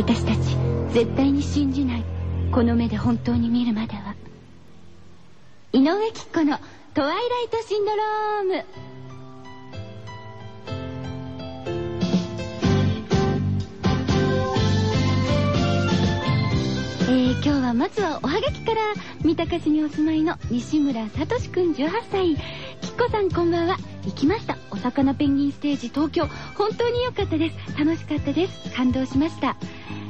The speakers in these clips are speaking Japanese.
私たち絶対に信じない。この目で本当に見るまでは。井上貴子の「トワイライトシンドローム」えー、今日はまずはおはがきから三鷹市にお住まいの西村聡くん18歳。きっこさんこんばんは。行きました。お魚ペンギンステージ東京。本当に良かったです。楽しかったです。感動しました。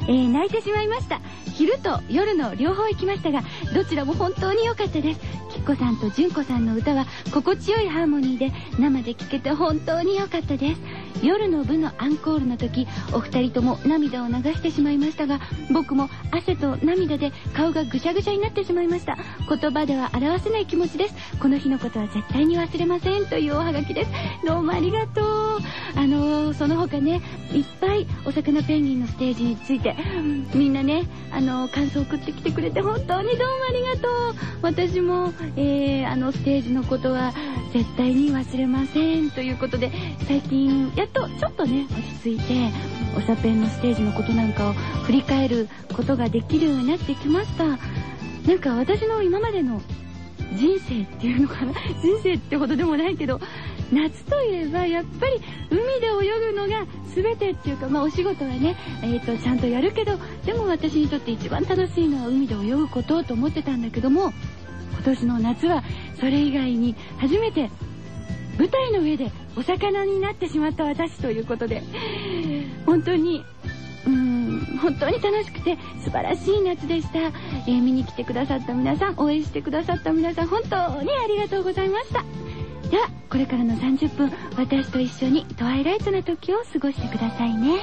えー、泣いてしまいました。昼と夜の両方行きましたがどちらも本当に良かったです。きっこさんと純子さんの歌は心地よいハーモニーで生で聴けて本当に良かったです。夜の部のアンコールの時お二人とも涙を流してしまいましたが僕も汗と涙で顔がぐしゃぐしゃになってしまいました。言葉では表せない気持ちです。この日のことは絶対に忘れませんというおはがきです。どうもありがとう。あのー、その他ねいっぱいお魚ペンギンのステージについてみんなねあの、感想送ってきてくれて本当にどうもありがとう。私も、えー、あのステージのことは絶対に忘れませんということで最近やっとちょっとね落ち着いておさペンのステージのことなんかを振り返ることができるようになってきました。なんか私の今までの人生っていうのかな？人生ってほどでもないけど夏といえばやっぱり海で泳ぐのが全てっていうかまあお仕事はね、えーと、ちゃんとやるけどでも私にとって一番楽しいのは海で泳ぐことと思ってたんだけども今年の夏はそれ以外に初めて舞台の上でお魚になってしまった私ということで本当にうん本当に楽しくて素晴らしい夏でした、えー、見に来てくださった皆さん応援してくださった皆さん本当にありがとうございました。ではこれからの30分私と一緒にトワイライトな時を過ごしてくださいね。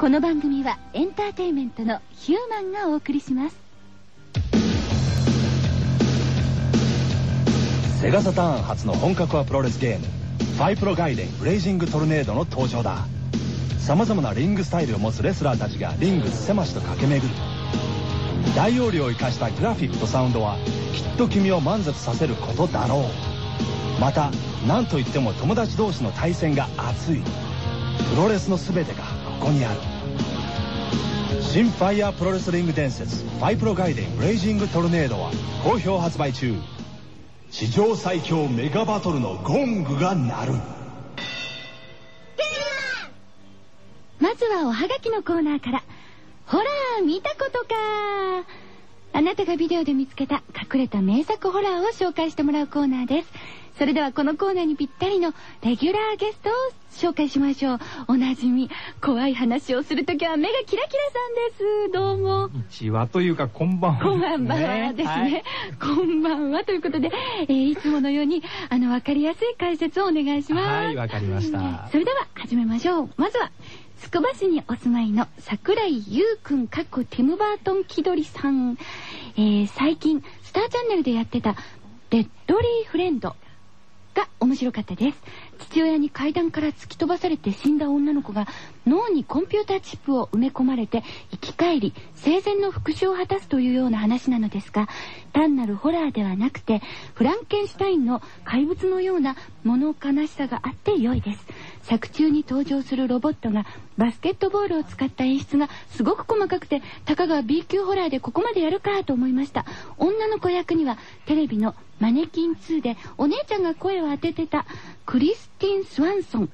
この番組はエンターテインメントのヒューマンがお送りします。セガサターン初の本格派プロレスゲームファイプロガイデンブレイジングトルネードの登場だ。さまざまなリングスタイルを持つレスラーたちがリング狭しと駆け巡る。大容量を生かしたグラフィックとサウンドはきっと君を満足させることだろう。また何といっても友達同士の対戦が熱い。プロレスの全てがここにある。新ファイヤープロレスリング伝説ファイプロガイデンブレイジングトルネードは好評発売中。史上最強メガバトルのゴングが鳴る。まずはおはがきのコーナーから。ほら見たことか。あなたがビデオで見つけた隠れた名作ホラーを紹介してもらうコーナーです。それではこのコーナーにぴったりのレギュラーゲストを紹介しましょう。おなじみ、怖い話をするときは目がキラキラさんです。どうも。一話というか、こんばんは、こんばんはですね。はい、こんばんはということで、えー、いつものように、あの、わかりやすい解説をお願いします。はい、わかりました。それでは、始めましょう。まずは、つくば市にお住まいの桜井優くんかっこティム・バートン気取りさん。えー、最近、スターチャンネルでやってた、デッドリーフレンドが面白かったです。父親に階段から突き飛ばされて死んだ女の子が脳にコンピューターチップを埋め込まれて生き返り生前の復讐を果たすというような話なのですが単なるホラーではなくてフランケンシュタインの怪物のような物悲しさがあって良いです作中に登場するロボットがバスケットボールを使った演出がすごく細かくてたかが B 級ホラーでここまでやるかと思いました。女の子役にはテレビのマネキン2でお姉ちゃんが声を当ててたクリスティン・スワンソン。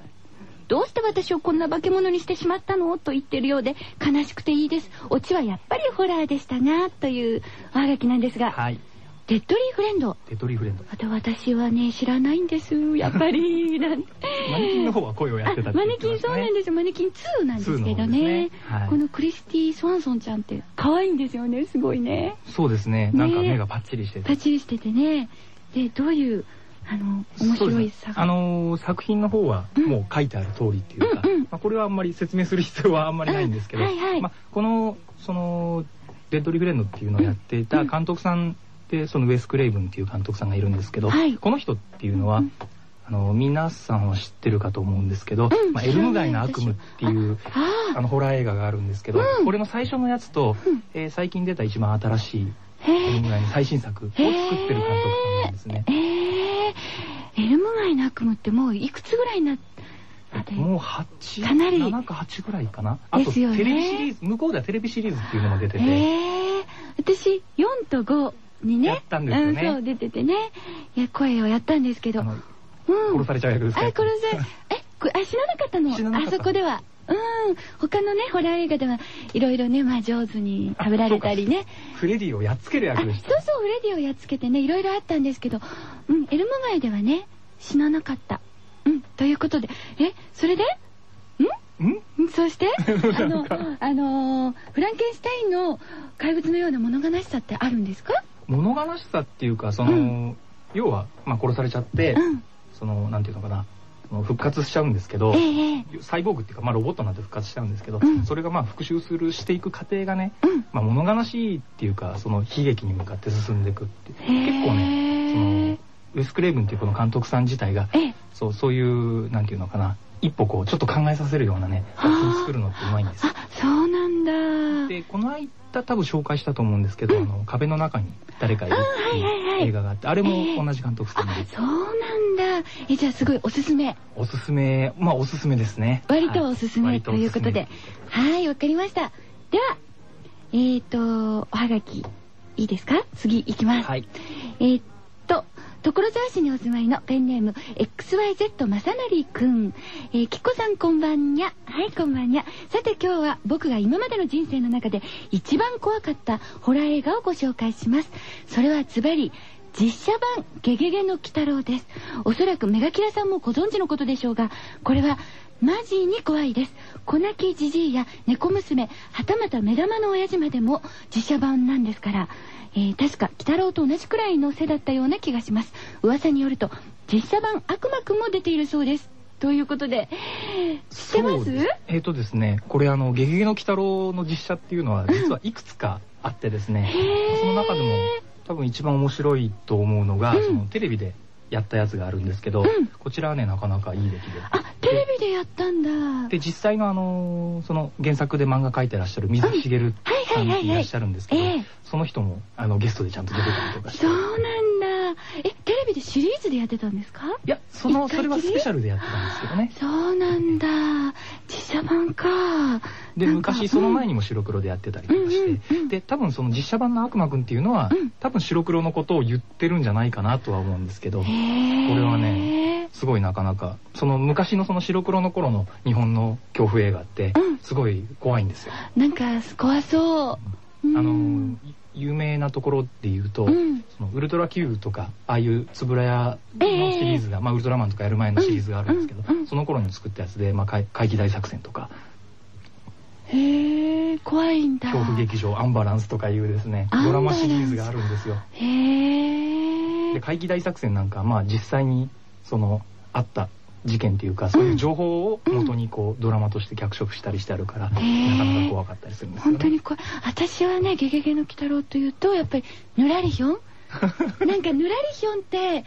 どうして私をこんな化け物にしてしまったの？と言ってるようで悲しくていいです。オチはやっぱりホラーでしたなというおはがきなんですが、はい。デッドリーフレンド。デッドリーフレンド。あと私はね、知らないんです。やっぱり。マネキンの方は声をやってたって、ね、マネキンそうなんですよ。マネキン2なんですけどね。ねはい、このクリスティ・スワンソンちゃんって可愛いんですよね。すごいね。そうですね。なんか目がパッチリしてて。パッチリしててね。で、どういうあの面白い作、ね、あの作品の方はもう書いてある通りっていうか、うんうん、まあ、これはあんまり説明する必要はあんまりないんですけど、うんはいはい、まあ、このそのデッドリフレンドっていうのをやっていた監督さんでそのウェス・クレイブンっていう監督さんがいるんですけど、はい、この人っていうのは、あの皆さんは知ってるかと思うんですけど「うん、まあ、エルム街の悪夢」っていうあのホラー映画があるんですけど、うん、これの最初のやつと、うん、えー、最近出た一番新しいエルム街の最新作を作ってる監督さんなんですね。エルム街の悪夢ってもういくつぐらいなで。もう8、かなり。7か8ぐらいかな。あと、テレビシリーズ、向こうではテレビシリーズっていうのも出てて、私4と5にね。やったんですよね。うん、そう出ててね。いや声をやったんですけど、うん、殺されちゃう役ですか？あれ殺されえこあ死ななかったの？た。あそこでは。うん。他のねホラー映画ではいろいろねまあ上手に食べられたりね。フレディをやっつける役でした。そうフレディをやっつけてねいろいろあったんですけど。うんエルム街ではね死ななかった。うんということで。えそれで？ん？そして？あの、あのーフランケンシュタインの怪物のような物悲しさってあるんですか？物悲しさっていうか、その、うん要は、まあ、殺されちゃって、うん。その、なんていうのかな、復活しちゃうんですけど、ええええサイボーグっていうか、まあ、ロボットになって復活しちゃうんですけど、うんそれがまあ復讐するしていく過程がね、うん。まあ、物悲しいっていうかその悲劇に向かって進んでいくって結構ねそのウェス・クレイブンっていうこの監督さん自体がええ。そうそういうなんていうのかな一歩こうちょっと考えさせるようなね作品作るのってうまいんですよあ、そうなんだ。でこの間多分紹介したと思うんですけど、うんあの壁の中に誰かいるっていはいはいいう映画があってあれもええ同じ監督さんで、あ、そうなんだ。え、じゃあすごいおすすめ。おすすめまあおすすめですね割とおすすめはいということで。はい、わかりました。では、えーと、おはがき、いいですか？次いきます。はいえーっと、所沢市にお住まいのペンネーム XYZ 正成くん。えー、きこさんこんばんにゃ。はい、こんばんにゃ。さて今日は僕が今までの人生の中で一番怖かったホラー映画をご紹介します。それはズバリ、実写版ゲゲゲの鬼太郎です。おそらくメガキラさんもご存知のことでしょうが、これはマジに怖いです。子泣きじじいや猫娘、はたまた目玉の親父までも実写版なんですから、えー確か、鬼太郎と同じくらいの背だったような気がします。噂によると、実写版悪魔くんも出ているそうです。ということで、知ってます？えっ、とですねこれあの「ゲゲゲの鬼太郎」の実写っていうのは実はいくつかあってですね、へーその中でも多分一番面白いと思うのが、うんそのテレビでやったやつがあるんですけど、うん。こちらはねなかなかいい出来で。あ、テレビでやったんだ。で実際のあのその原作で漫画描いてらっしゃる水木しげるはいさんっていらっしゃるんですけど、ええ。その人もあのゲストでちゃんと出てたりとかして。そうなんだ。え、テレビでシリーズでやってたんですか？いやそのそれはスペシャルでやってたんですけどね。そうなんだ。実写版か。で昔その前にも白黒でやってたりとかして、うんうんうんで多分その実写版の悪魔くんっていうのは、うん。多分白黒のことを言ってるんじゃないかなとは思うんですけど、これはねすごいなかなかその昔のその白黒の頃の日本の恐怖映画ってうん。すごい怖いんですよ。なんか怖そう。うん。あの有名なところで言うと、うん。そのウルトラ Q とかああいう円谷のシリーズが、まあ、ウルトラマンとかやる前のシリーズがあるんですけど、うんうんその頃に作ったやつで、まあ、怪怪奇大作戦とかへえ、怖いんだ。恐怖劇場アンバランスとかいうですねドラマシリーズがあるんですよ。へえ。で怪奇大作戦なんかはまあ実際にそのあった事件っていうかそういう情報を元にこうドラマとして脚色したりしてあるから、なかなか怖かったりするんですよね。本当に怖い。私はね、ゲゲゲの鬼太郎というと、やっぱり、ぬらりひょん？なんか、ぬらりひょんって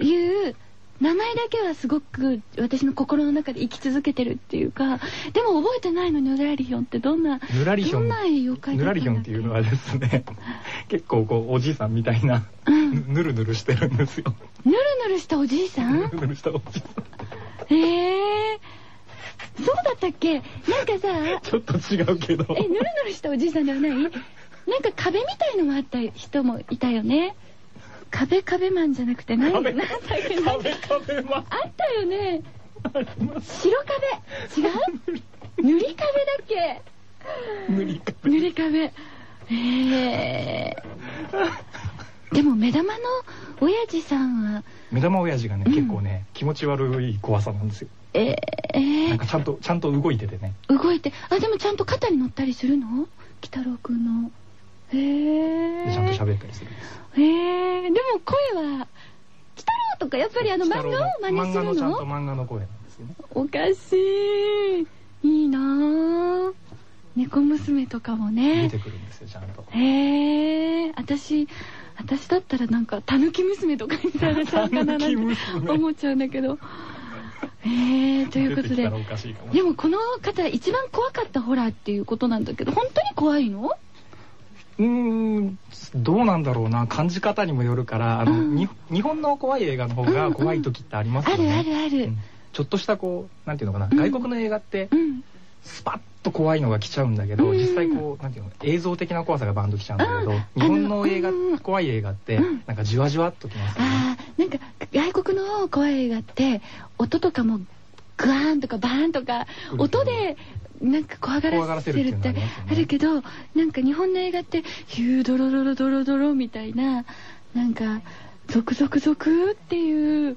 いう、名前だけはすごく私の心の中で生き続けてるっていうか、でも覚えてないのぬらりひょんってどんな、ぬらりひょんどんな妖怪だったんだっけぬらりひょんっていうのはですね 結構こうおじいさんみたいな、うんぬるぬるしてるんですよ。ぬるぬるしたおじいさん？ぬるぬるしたおじいさん。へえそうだったっけ？なんかさ、ちょっと違うけど。え、ぬるぬるしたおじいさんではない？なんか壁みたいのもあった人もいたよね。壁壁マンじゃなくて何？壁なんだっけな壁壁マンあったよね。白壁違う？塗り壁だっけ？塗り壁。塗り壁。へえ。でも目玉の親父さんは、目玉親父がね、うん結構ね気持ち悪い怖さなんですよ。えーなんかちゃんとちゃんと動いててね。動いて、あ、でもちゃんと肩に乗ったりするの？鬼太郎くんの。へえ。でちゃんと喋ったりするんでえ。でも声は、鬼太郎とかやっぱりあの漫画を真似す漫画の？るちゃんとの漫画の声なんですよね。おかしい。いいなぁ。猫娘とかも出ね。てくるんですよちゃんと。へえ。私、私だったらなんか、たぬき娘とかみたいなちゃうかななんて思っちゃうんだけど。へえ、ということで。でもこの方一番怖かったホラーっていうことなんだけど、本当に怖いの？うーんどうなんだろうな感じ方にもよるからあの、うん。に日本の怖い映画の方が怖い時ってありますあるよね。あるある。うんちょっとしたこうなんていうのかな、外国の映画って、スパッと怖いのが来ちゃうんだけど、実際こうなんていうの映像的な怖さがバンと来ちゃうんだけど日本の映画怖い映画ってなんかじわじわっときますよね。なんか外国の怖い映画って音とかもグワーンとかバーンとか音でなんか怖がらせるってあるけどなんか日本の映画ってヒュードロドロドロドロみたいななんかゾクゾクゾクっていう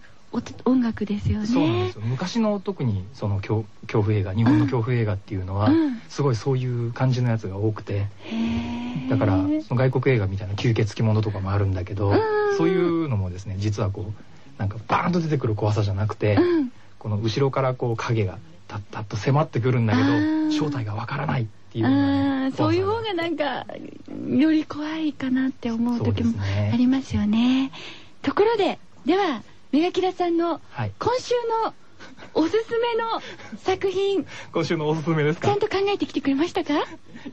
音楽ですよね。そうなんですよ。昔の特にその恐恐怖映画、日本の恐怖映画っていうのは、うん、すごいそういう感じのやつが多くて、だから外国映画みたいな吸血鬼ものとかもあるんだけど、うん、そういうのもですね、実はこうなんかバーンと出てくる怖さじゃなくて、うん、この後ろからこう影がたったっと迫ってくるんだけど、正体がわからないっていう、ね、そういう方がなんかより怖いかなって思う時もありますよね。ねところで、ではメガキラさんの今週のおすすめの作品。今週のおすすめですか？ちゃんと考えてきてくれましたか？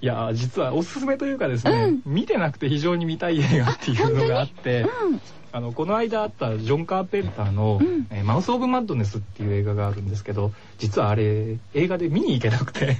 いや実はおすすめというかですね、うん、見てなくて非常に見たい映画っていうのがあって、うん、あのこの間あったジョン・カーペンターの、うん。えー、マウス・オブ・マッドネス」っていう映画があるんですけど実はあれ映画で見に行けなくて、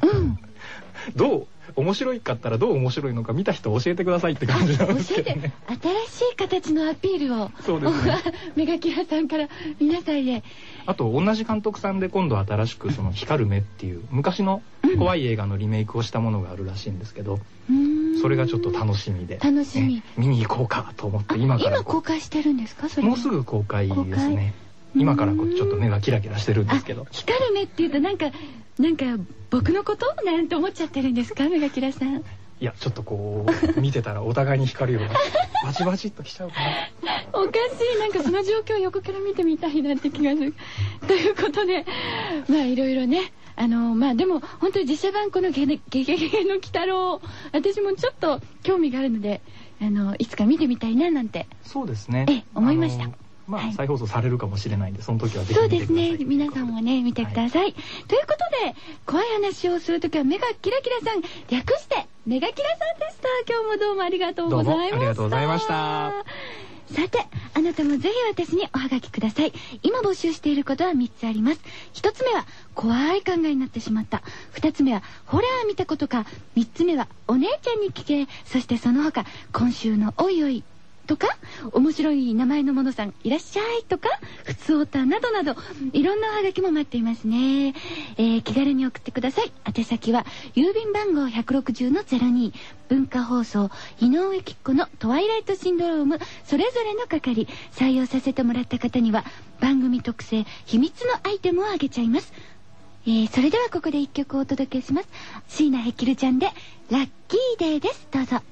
どう面白いかったらどう面白いのか見た人教えてくださいって感じなんですけど、ね、新しい形のアピールをそうです。ね メガキラさんから皆さんへ。あと同じ監督さんで今度新しくその「光る目」っていう昔の怖い映画のリメイクをしたものがあるらしいんですけど、うん、それがちょっと楽しみで。楽しみ、ね、見に行こうかと思って今から今公開してるんですかそれ。もうすぐ公開ですね。今からこうちょっと目がキラキラしてるんですけど。光る目っていうとなんかなんか僕のことなんて思っちゃってるんですか目がキラさん。いやちょっとこう見てたらお互いに光るような バチバチっときちゃうかな。おかしい。なんかその状況を横から見てみたいなって気がする。ということでまあいろいろねあのまあでも本当に実写版このゲゲゲゲゲの鬼太郎私もちょっと興味があるのであのいつか見てみたいななんて。そうですね。え思いましたまあ、再放送されるかもしれないんでその時はぜひそうですね皆さんもね見てください、はい、ということで怖い話をする時はメガキラキラさん略してメガキラさんでした今日もどうもありがとうございましたありがとうございましたさて、あなたもぜひ私におはがきください。今募集していることは3つあります。1つ目は、怖い考えになってしまった。2つ目は、ホラー見たことか。3つ目は、お姉ちゃんに聞け。そしてその他、今週のおいおい、とか、面白い名前のものさんいらっしゃいとか、ふつおたなどなど、いろんなおはがきも待っていますね。えー、気軽に送ってください。宛先は、郵便番号160-02、文化放送、井上貴子のトワイライトシンドローム、それぞれの係、採用させてもらった方には、番組特製、秘密のアイテムをあげちゃいます。えー、それではここで一曲お届けします。椎名ヘキルちゃんで、ラッキーデーです。どうぞ。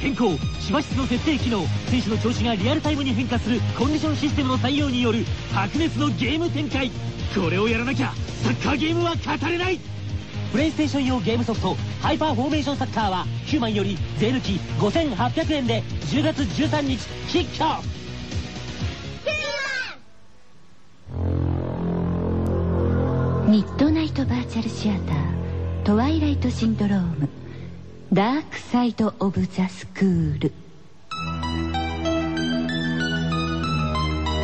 変更。芝室の設定機能選手の調子がリアルタイムに変化するコンディションシステムの採用による白熱のゲーム展開。これをやらなきゃサッカーゲームは語れない。プレイステーション用ゲームソフトハイパーフォーメーションサッカーは9万より税抜き5800円で10月13日キックオフ。ミッドナイトバーチャルシアタートワイライトシンドロームダークサイド・オブ・ザ・スクール。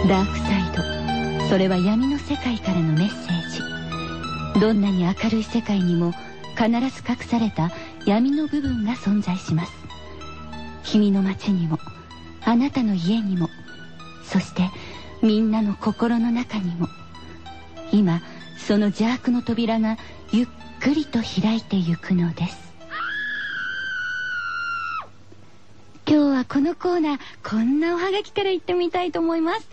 ダークサイドそれは闇の世界からのメッセージ。どんなに明るい世界にも必ず隠された闇の部分が存在します。君の街にもあなたの家にもそしてみんなの心の中にも今その邪悪の扉がゆっくりと開いてゆくのです。はこのコーナーこんなおはがきから行ってみたいと思います。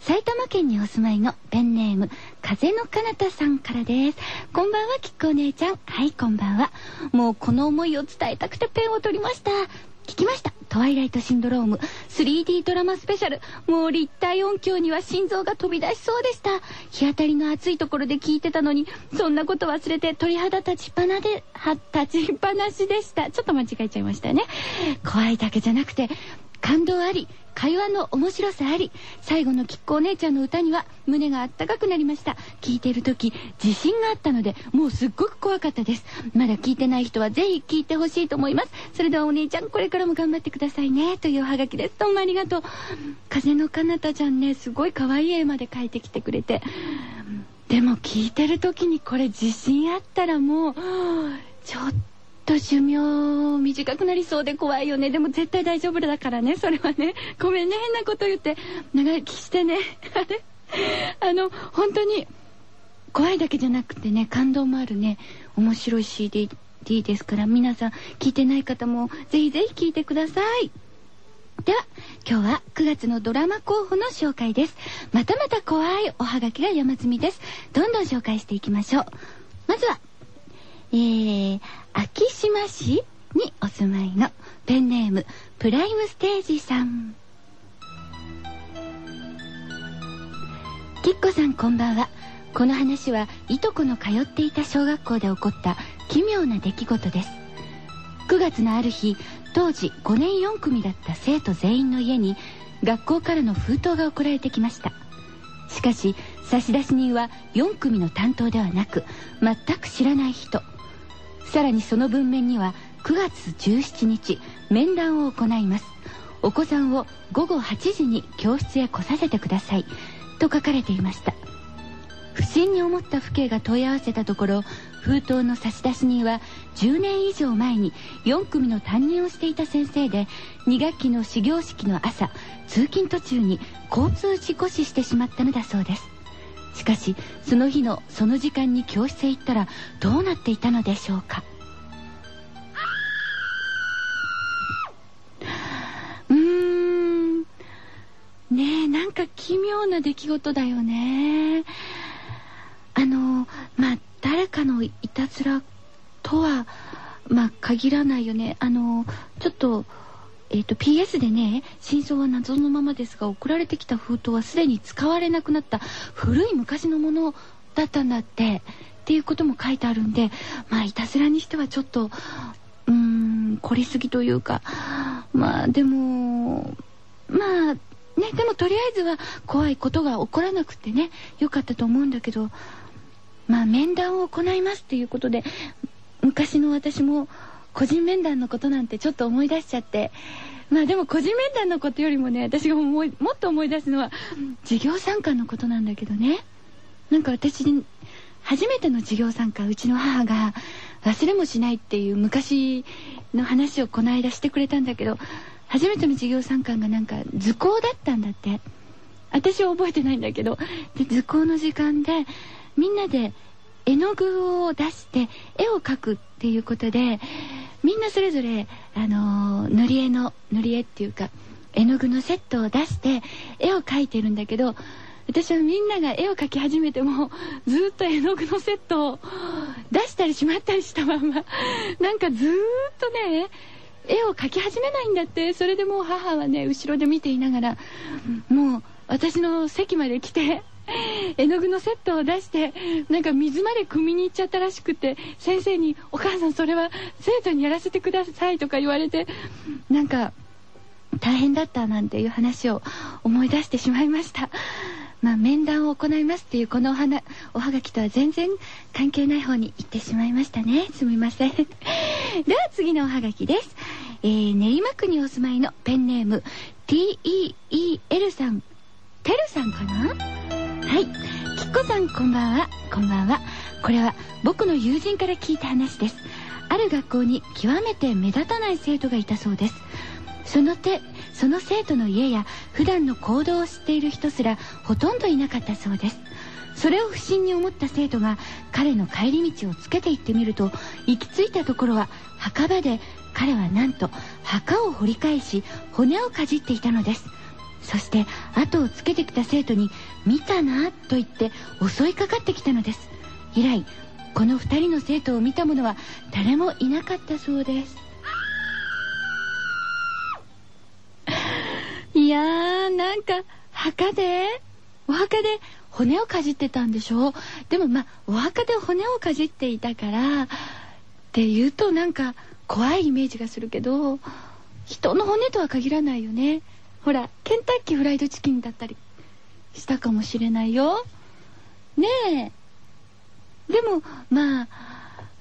埼玉県にお住まいのペンネーム風の彼方さんからです。こんばんはきっこお姉ちゃん。はいこんばんは。もうこの思いを伝えたくてペンを取りました。聞きました。トワイライトシンドローム 3D ドラマスペシャルもう立体音響には心臓が飛び出しそうでした。日当たりの暑いところで聞いてたのにそんなこと忘れて鳥肌立ちっぱなでは立ちっぱなしでした。ちょっと間違えちゃいましたね。怖いだけじゃなくて感動あり会話の面白さあり最後のきっこお姉ちゃんの歌には胸があったかくなりました。聞いてる時自信があったのでもうすっごく怖かったです。まだ聞いてない人はぜひ聞いてほしいと思います。それではお姉ちゃんこれからも頑張ってくださいね。というおはがきです。どうもありがとう。風の彼方ちゃんねすごい可愛い絵まで描いてきてくれて。でも聞いてる時にこれ自信あったらもうちょっとと寿命短くなりそうで怖いよね。でも絶対大丈夫だからね。それはね。ごめんね。変なこと言って。長生きしてね。あれ？あの本当に怖いだけじゃなくてね感動もあるね。面白い CD ですから。皆さん聞いてない方もぜひぜひ聞いてください。では今日は9月のドラマ候補の紹介です。またまた怖いおはがきが山積みです。どんどん紹介していきましょう。まずはえー、昭島市にお住まいのペンネームプライムステージさん。きっこさんこんばんは。この話はいとこの通っていた小学校で起こった奇妙な出来事です。9月のある日当時5年4組だった生徒全員の家に学校からの封筒が送られてきました。しかし差出人は4組の担当ではなく全く知らない人。さらにその文面には9月17日面談を行います。お子さんを午後8時に教室へ来させてくださいと書かれていました。不審に思った父兄が問い合わせたところ封筒の差出人は10年以上前に4組の担任をしていた先生で2学期の始業式の朝通勤途中に交通事故死してしまったのだそうです。しかしその日のその時間に教室へ行ったらどうなっていたのでしょうか？うーん。ねえなんか奇妙な出来事だよね。あのまあ誰かのいたずらとはまあ限らないよね。あのちょっとえーと、PS でね真相は謎のままですが送られてきた封筒はすでに使われなくなった古い昔のものだったんだってっていうことも書いてあるんでまあいたずらにしてはちょっとうーん凝りすぎというかまあでもまあねでもとりあえずは怖いことが起こらなくてねよかったと思うんだけどまあ面談を行いますっていうことで昔の私も個人面談のことなんてちょっと思い出しちゃって。まあでも個人面談のことよりもね私が思いもっと思い出すのは授業参観のことなんだけどね。なんか私初めての授業参観うちの母が忘れもしないっていう昔の話をこの間してくれたんだけど初めての授業参観がなんか図工だったんだって。私は覚えてないんだけどで図工の時間でみんなで絵の具を出して絵を描くっていうことでみんなそれぞれ、あの塗り絵の塗り絵っていうか絵の具のセットを出して絵を描いてるんだけど私はみんなが絵を描き始めてもずっと絵の具のセットを出したりしまったりしたまんまなんかずっとね絵を描き始めないんだって。それでもう母はね後ろで見ていながらもう私の席まで来て 絵の具のセットを出してなんか水まで汲みに行っちゃったらしくて先生に「お母さんそれは生徒にやらせてください」とか言われてなんか大変だったなんていう話を思い出してしまいました。まあ、面談を行いますっていうこのお花おはがきとは全然関係ない方に行ってしまいましたね。すみません。では次のおはがきです、えー、練馬区にお住まいのペンネーム TEEL さん。てるさんかな？はい。きっこさんこんばんは。こんばんは。これは僕の友人から聞いた話です。ある学校に極めて目立たない生徒がいたそうです。その手その生徒の家や普段の行動を知っている人すらほとんどいなかったそうです。それを不審に思った生徒が彼の帰り道をつけて行ってみると行き着いたところは墓場で彼はなんと墓を掘り返し骨をかじっていたのです。そして後をつけてきた生徒に「見たな」と言って襲いかかってきたのです。以来この2人の生徒を見た者は誰もいなかったそうです。いやーなんか墓で？お墓で骨をかじってたんでしょ？でもまあお墓で骨をかじっていたからって言うとなんか怖いイメージがするけど人の骨とは限らないよね。ほらケンタッキーフライドチキンだったりしたかもしれないよ。ねえ。でもまあ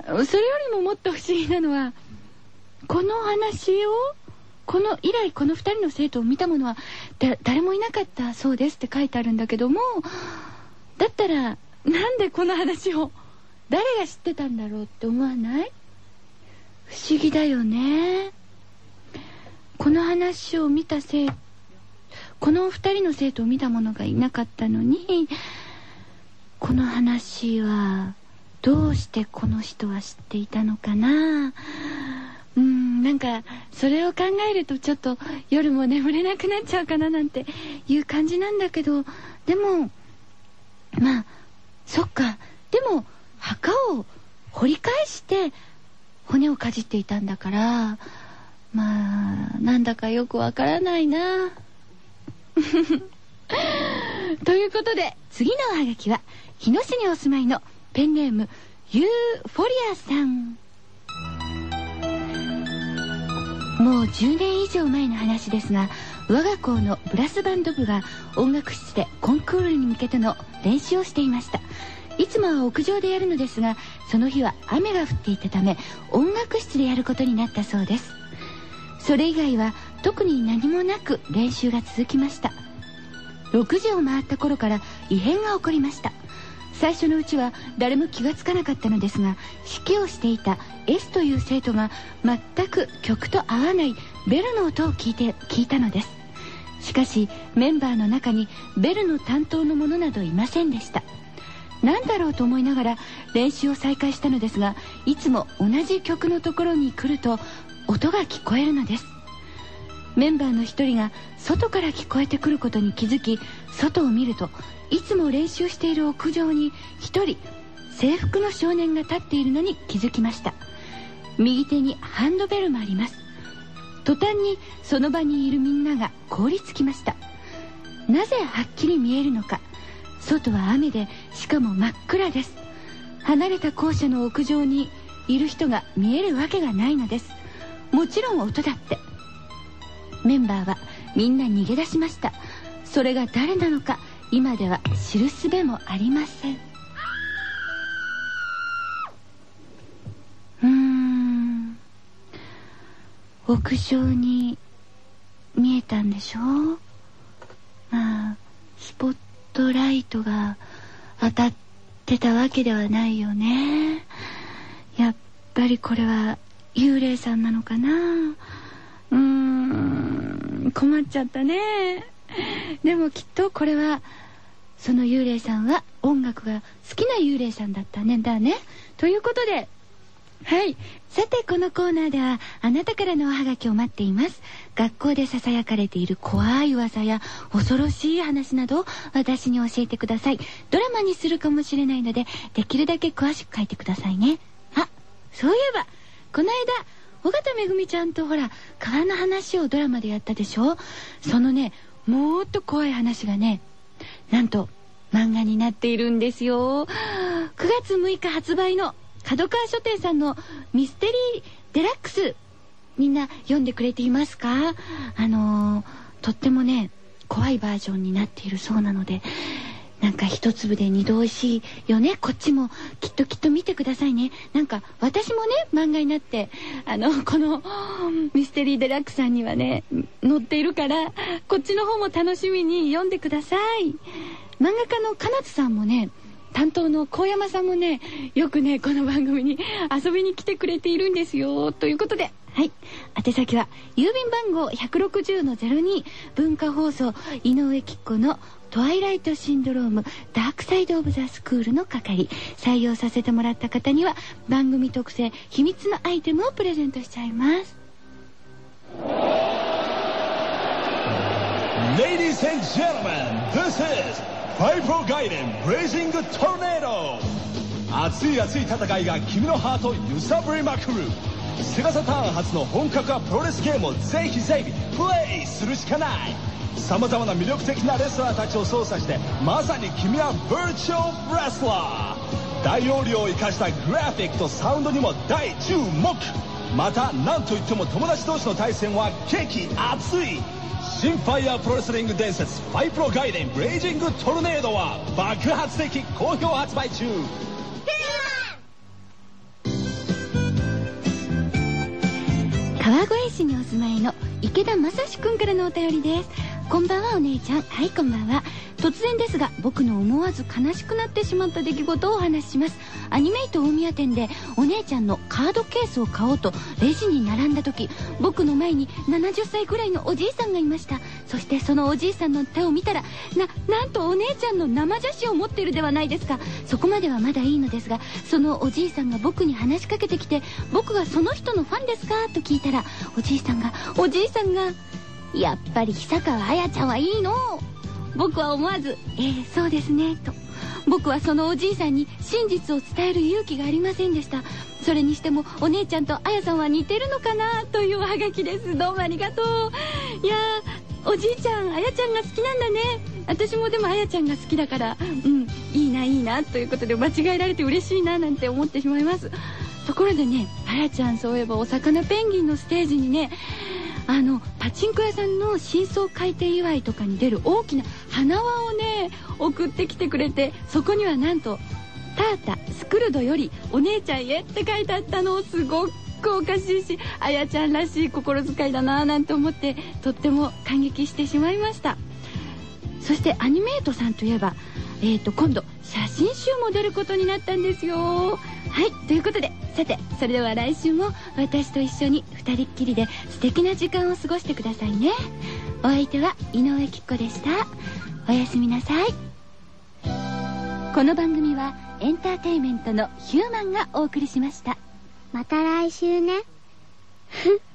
それよりももっと不思議なのはこの話をこの以来この2人の生徒を見た者は誰もいなかったそうですって書いてあるんだけどもだったらなんでこの話を誰が知ってたんだろうって思わない？不思議だよね。この話を見た生徒この2人の生徒を見た者がいなかったのにこの話はどうしてこの人は知っていたのかな？うんなんかそれを考えるとちょっと夜も眠れなくなっちゃうかななんていう感じなんだけどでもまあそっか。でも墓を掘り返して骨をかじっていたんだからまあなんだかよくわからないな。ということで次のおはがきは日野市にお住まいのペンネームユーフォリアさん。もう10年以上前の話ですが我が校のブラスバンド部が音楽室でコンクールに向けての練習をしていました。いつもは屋上でやるのですがその日は雨が降っていたため音楽室でやることになったそうです。それ以外は特に何もなく練習が続きました。6時を回った頃から異変が起こりました。最初のうちは誰も気がつかなかったのですが指揮をしていた S という生徒が全く曲と合わないベルの音を聞いて聞いたのです。しかしメンバーの中にベルの担当の者などいませんでした。何だろうと思いながら練習を再開したのですがいつも同じ曲のところに来ると音が聞こえるのです。メンバーの一人が外から聞こえてくることに気づき外を見るといつも練習している屋上に一人制服の少年が立っているのに気づきました。右手にハンドベルもあります。途端にその場にいるみんなが凍りつきました。なぜはっきり見えるのか。外は雨でしかも真っ暗です。離れた校舎の屋上にいる人が見えるわけがないのです。もちろん音だって。メンバーはみんな逃げ出しました。それが誰なのか今では知るすべもありません。うん。屋上に見えたんでしょう？まあスポットライトが当たってたわけではないよね。やっぱりこれは幽霊さんなのかな？困っちゃったねでもきっとこれはその幽霊さんは音楽が好きな幽霊さんだったねだね。ということで、はい。さて、このコーナーでは、あなたからのおはがきを待っています。学校で囁かれている怖い噂や、恐ろしい話など、私に教えてください。ドラマにするかもしれないので、できるだけ詳しく書いてくださいね。あ、そういえば、この間、尾形めぐみちゃんとほら、川の話をドラマでやったでしょ？そのね、もっと怖い話がね、なんと、漫画になっているんですよ。9月6日発売の角川書店さんのミステリーデラックスみんな読んでくれていますか？あのー、とってもね怖いバージョンになっているそうなのでなんか一粒で二度おいしいよね。こっちもきっときっと見てくださいね。なんか私もね漫画になってあのこのミステリーデラックさんにはね載っているからこっちの方も楽しみに読んでください。漫画家のかなつさんもね担当の高山さんもねよくねこの番組に遊びに来てくれているんですよ。ということではい。宛先は郵便番号160-02文化放送井上貴子のトワイライトシンドロームダークサイドオブザスクールの係。採用させてもらった方には番組特製秘密のアイテムをプレゼントしちゃいます。Ladies and gentlemen, this is ファイプロガイデンブレイジングトルネード熱い熱い戦いが君のハートを揺さぶりまくる。セガサターン初の本格派プロレスゲームをぜひぜひプレイするしかない。さまざまな魅力的なレスラーたちを操作してまさに君はバーチャルレスラー大容量を生かしたグラフィックとサウンドにも大注目。また何といっても友達同士の対戦は激熱い。新ファイヤープロレスリング伝説ファイプロ外伝ブレイジングトルネードは爆発的好評発売中。川越市にお住まいの池田正史くんからのお便りです。こんばんはお姉ちゃん。はいこんばんは。突然ですが僕の思わず悲しくなってしまった出来事をお話しします。アニメイト大宮店でお姉ちゃんのカードケースを買おうとレジに並んだ時僕の前に70歳くらいのおじいさんがいました。そしてそのおじいさんの手を見たらななんとお姉ちゃんの生写真を持ってるではないですか。そこまではまだいいのですがそのおじいさんが僕に話しかけてきて僕がその人のファンですか？と聞いたらおじいさんがおじいさんがやっぱり久川綾ちゃんはいいの僕は思わず「えー、そうですね」と。僕はそのおじいさんに真実を伝える勇気がありませんでした。それにしてもお姉ちゃんとあやさんは似てるのかなというおはがきです。どうもありがとう。いやおじいちゃんあやちゃんが好きなんだね。私もでもあやちゃんが好きだからうんいいないいなということで間違えられて嬉しいななんて思ってしまいます。ところでねあやちゃんそういえばお魚ペンギンのステージにねあのパチンコ屋さんの真相改定祝いとかに出る大きな花輪をね送ってきてくれてそこにはなんと「タータスクルドよりお姉ちゃんへ」って書いてあったのすごくおかしいしあやちゃんらしい心遣いだなぁなんて思ってとっても感激してしまいました。そしてアニメートさんといえば、えー、と今度写真集も出ることになったんですよ。はい。ということでさてそれでは来週も私と一緒に2人っきりで素敵な時間を過ごしてくださいね。お相手は井上貴子でした。おやすみなさい。この番組はエンターテインメントのヒューマンがお送りしました。また来週ね。ふっ